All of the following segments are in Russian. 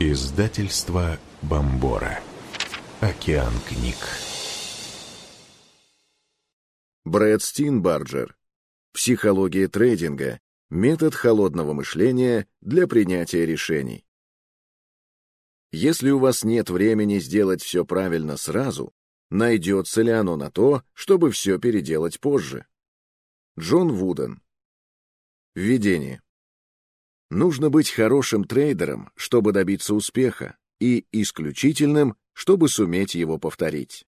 Издательство Бомбора. Океан книг. Брэд Стинбарджер. Психология трейдинга. Метод холодного мышления для принятия решений. Если у вас нет времени сделать все правильно сразу, найдется ли оно на то, чтобы все переделать позже? Джон Вуден. Введение. Нужно быть хорошим трейдером, чтобы добиться успеха, и исключительным, чтобы суметь его повторить.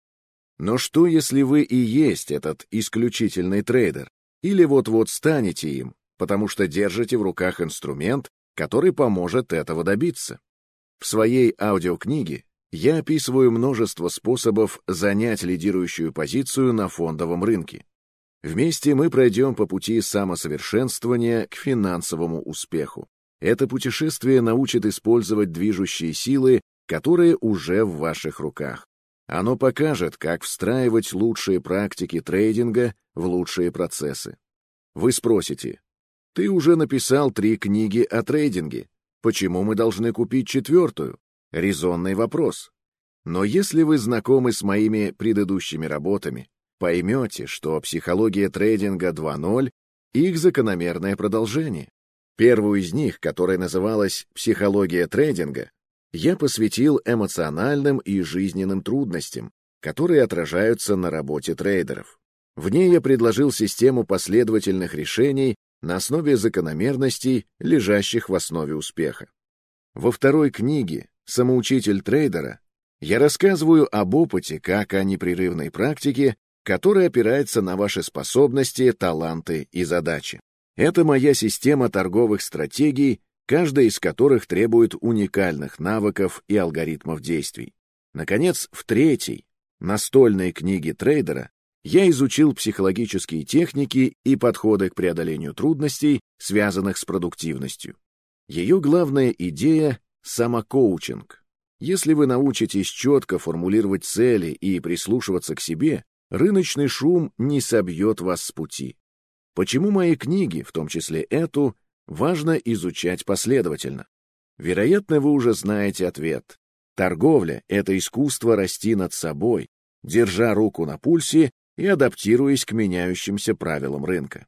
Но что, если вы и есть этот исключительный трейдер, или вот-вот станете им, потому что держите в руках инструмент, который поможет этого добиться? В своей аудиокниге я описываю множество способов занять лидирующую позицию на фондовом рынке. Вместе мы пройдем по пути самосовершенствования к финансовому успеху. Это путешествие научит использовать движущие силы, которые уже в ваших руках. Оно покажет, как встраивать лучшие практики трейдинга в лучшие процессы. Вы спросите, ты уже написал три книги о трейдинге, почему мы должны купить четвертую? Резонный вопрос. Но если вы знакомы с моими предыдущими работами, поймете, что психология трейдинга 2.0 — их закономерное продолжение. Первую из них, которая называлась «Психология трейдинга», я посвятил эмоциональным и жизненным трудностям, которые отражаются на работе трейдеров. В ней я предложил систему последовательных решений на основе закономерностей, лежащих в основе успеха. Во второй книге «Самоучитель трейдера» я рассказываю об опыте как о непрерывной практике, которая опирается на ваши способности, таланты и задачи. Это моя система торговых стратегий, каждая из которых требует уникальных навыков и алгоритмов действий. Наконец, в третьей, настольной книге трейдера, я изучил психологические техники и подходы к преодолению трудностей, связанных с продуктивностью. Ее главная идея — самокоучинг. Если вы научитесь четко формулировать цели и прислушиваться к себе, рыночный шум не собьет вас с пути. Почему мои книги, в том числе эту, важно изучать последовательно? Вероятно, вы уже знаете ответ. Торговля — это искусство расти над собой, держа руку на пульсе и адаптируясь к меняющимся правилам рынка.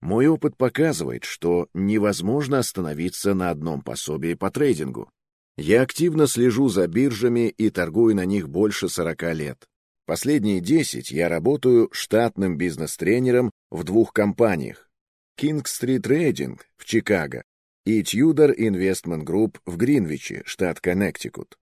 Мой опыт показывает, что невозможно остановиться на одном пособии по трейдингу. Я активно слежу за биржами и торгую на них больше 40 лет. Последние 10 я работаю штатным бизнес-тренером в двух компаниях. King Street Trading в Чикаго и Tudor Investment Group в Гринвиче, штат Коннектикут.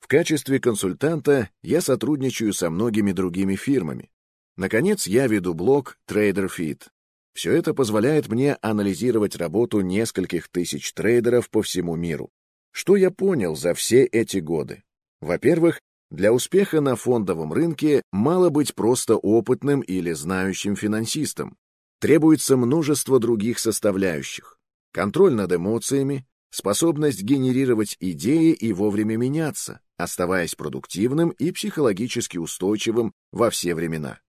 В качестве консультанта я сотрудничаю со многими другими фирмами. Наконец, я веду блог TraderFit. Все это позволяет мне анализировать работу нескольких тысяч трейдеров по всему миру. Что я понял за все эти годы? Во-первых, для успеха на фондовом рынке мало быть просто опытным или знающим финансистом. Требуется множество других составляющих. Контроль над эмоциями, способность генерировать идеи и вовремя меняться, оставаясь продуктивным и психологически устойчивым во все времена.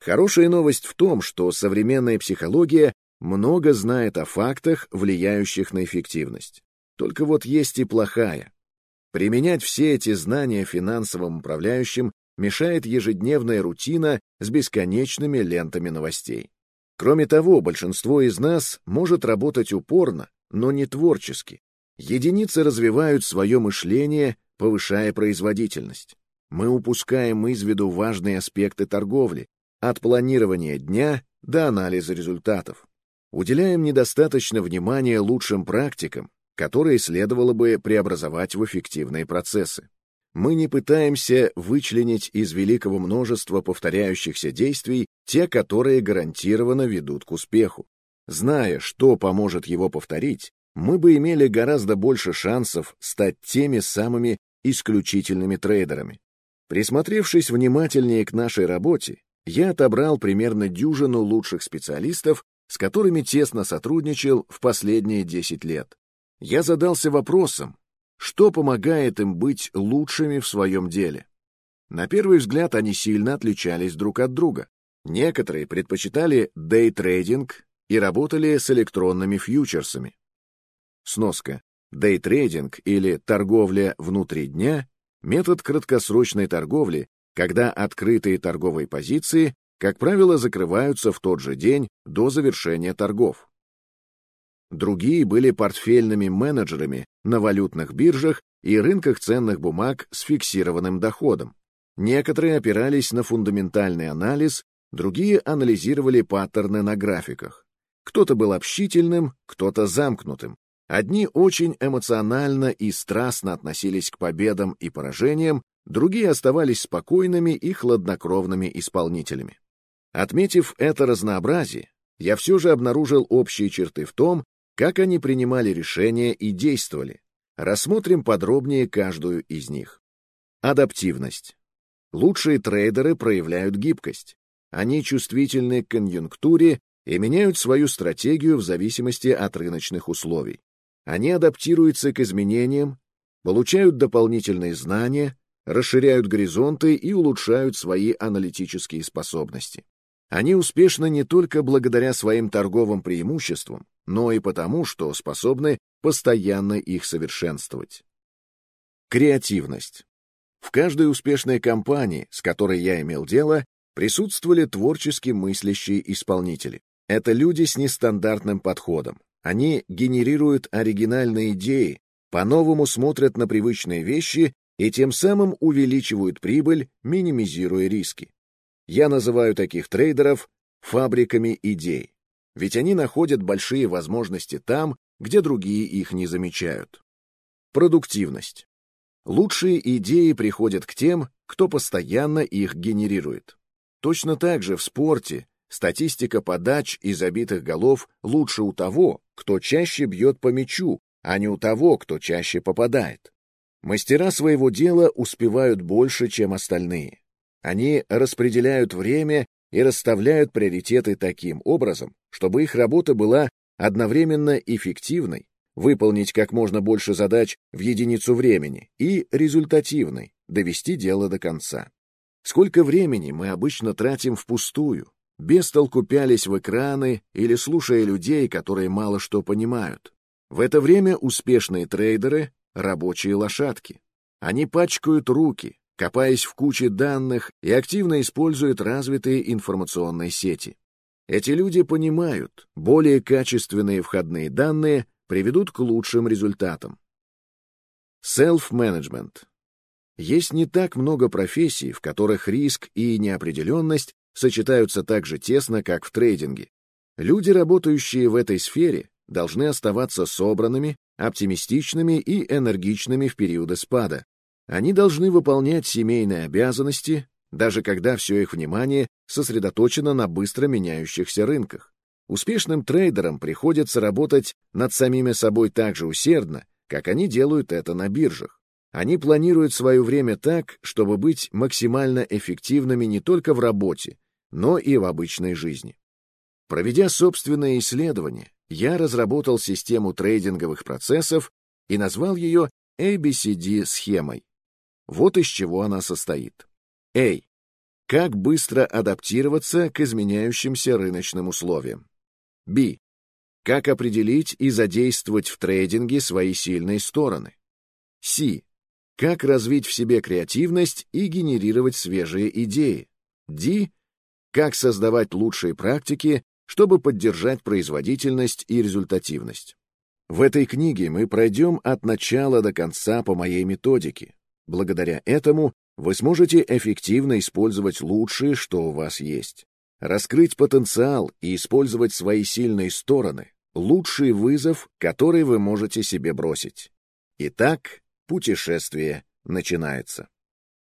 Хорошая новость в том, что современная психология много знает о фактах, влияющих на эффективность. Только вот есть и плохая. Применять все эти знания финансовым управляющим мешает ежедневная рутина с бесконечными лентами новостей. Кроме того, большинство из нас может работать упорно, но не творчески. Единицы развивают свое мышление, повышая производительность. Мы упускаем из виду важные аспекты торговли, от планирования дня до анализа результатов. Уделяем недостаточно внимания лучшим практикам, которые следовало бы преобразовать в эффективные процессы. Мы не пытаемся вычленить из великого множества повторяющихся действий те, которые гарантированно ведут к успеху. Зная, что поможет его повторить, мы бы имели гораздо больше шансов стать теми самыми исключительными трейдерами. Присмотревшись внимательнее к нашей работе, я отобрал примерно дюжину лучших специалистов, с которыми тесно сотрудничал в последние 10 лет я задался вопросом, что помогает им быть лучшими в своем деле. На первый взгляд они сильно отличались друг от друга. Некоторые предпочитали дейтрейдинг и работали с электронными фьючерсами. Сноска. Дейтрейдинг или торговля внутри дня — метод краткосрочной торговли, когда открытые торговые позиции, как правило, закрываются в тот же день до завершения торгов. Другие были портфельными менеджерами на валютных биржах и рынках ценных бумаг с фиксированным доходом. Некоторые опирались на фундаментальный анализ, другие анализировали паттерны на графиках. Кто-то был общительным, кто-то замкнутым. Одни очень эмоционально и страстно относились к победам и поражениям, другие оставались спокойными и хладнокровными исполнителями. Отметив это разнообразие, я все же обнаружил общие черты в том, как они принимали решения и действовали. Рассмотрим подробнее каждую из них. Адаптивность. Лучшие трейдеры проявляют гибкость. Они чувствительны к конъюнктуре и меняют свою стратегию в зависимости от рыночных условий. Они адаптируются к изменениям, получают дополнительные знания, расширяют горизонты и улучшают свои аналитические способности. Они успешны не только благодаря своим торговым преимуществам, но и потому, что способны постоянно их совершенствовать. Креативность. В каждой успешной компании, с которой я имел дело, присутствовали творчески мыслящие исполнители. Это люди с нестандартным подходом. Они генерируют оригинальные идеи, по-новому смотрят на привычные вещи и тем самым увеличивают прибыль, минимизируя риски. Я называю таких трейдеров фабриками идей, ведь они находят большие возможности там, где другие их не замечают. Продуктивность. Лучшие идеи приходят к тем, кто постоянно их генерирует. Точно так же в спорте статистика подач и забитых голов лучше у того, кто чаще бьет по мячу, а не у того, кто чаще попадает. Мастера своего дела успевают больше, чем остальные. Они распределяют время и расставляют приоритеты таким образом, чтобы их работа была одновременно эффективной, выполнить как можно больше задач в единицу времени, и результативной, довести дело до конца. Сколько времени мы обычно тратим впустую, без толку пялись в экраны или слушая людей, которые мало что понимают. В это время успешные трейдеры — рабочие лошадки. Они пачкают руки, копаясь в куче данных и активно используют развитые информационные сети. Эти люди понимают, более качественные входные данные приведут к лучшим результатам. Self-management. Есть не так много профессий, в которых риск и неопределенность сочетаются так же тесно, как в трейдинге. Люди, работающие в этой сфере, должны оставаться собранными, оптимистичными и энергичными в периоды спада. Они должны выполнять семейные обязанности, даже когда все их внимание сосредоточено на быстро меняющихся рынках. Успешным трейдерам приходится работать над самими собой так же усердно, как они делают это на биржах. Они планируют свое время так, чтобы быть максимально эффективными не только в работе, но и в обычной жизни. Проведя собственное исследование, я разработал систему трейдинговых процессов и назвал ее ABCD-схемой. Вот из чего она состоит. A. Как быстро адаптироваться к изменяющимся рыночным условиям. B. Как определить и задействовать в трейдинге свои сильные стороны. C. Как развить в себе креативность и генерировать свежие идеи. D. Как создавать лучшие практики, чтобы поддержать производительность и результативность. В этой книге мы пройдем от начала до конца по моей методике. Благодаря этому вы сможете эффективно использовать лучшее, что у вас есть. Раскрыть потенциал и использовать свои сильные стороны — лучший вызов, который вы можете себе бросить. Итак, путешествие начинается.